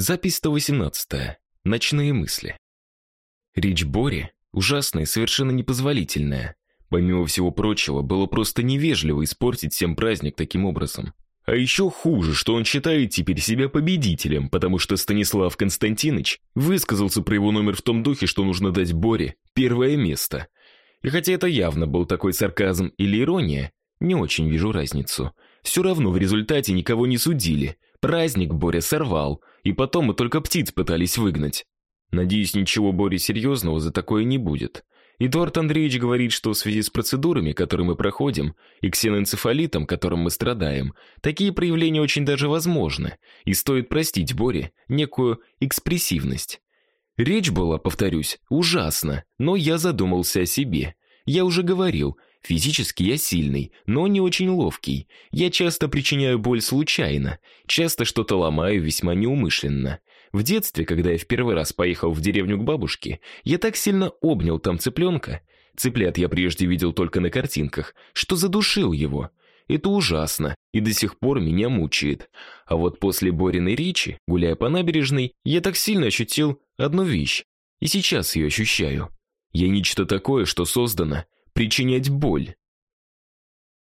Запись 118. Ночные мысли. Речь Бори ужасная и совершенно непозволительная. Помимо всего прочего, было просто невежливо испортить всем праздник таким образом. А еще хуже, что он считает теперь себя победителем, потому что Станислав Константинович высказался про его номер в том духе, что нужно дать Боре первое место. И хотя это явно был такой сарказм или ирония, не очень вижу разницу. Все равно в результате никого не судили. Праздник Боря сорвал, и потом мы только птиц пытались выгнать. Надеюсь, ничего более серьезного за такое не будет. Эдуард Андреевич говорит, что в связи с процедурами, которые мы проходим, и ксеноэнцефалитом, которым мы страдаем, такие проявления очень даже возможны, и стоит простить Боре некую экспрессивность. Речь была, повторюсь, ужасна, но я задумался о себе. Я уже говорил, Физически я сильный, но не очень ловкий. Я часто причиняю боль случайно, часто что-то ломаю весьма неумышленно. В детстве, когда я в первый раз поехал в деревню к бабушке, я так сильно обнял там цыпленка. Цыплят я прежде видел только на картинках, что задушил его. Это ужасно и до сих пор меня мучает. А вот после Бориной речи, гуляя по набережной, я так сильно ощутил одну вещь. И сейчас ее ощущаю. Я нечто такое, что создано причинять боль.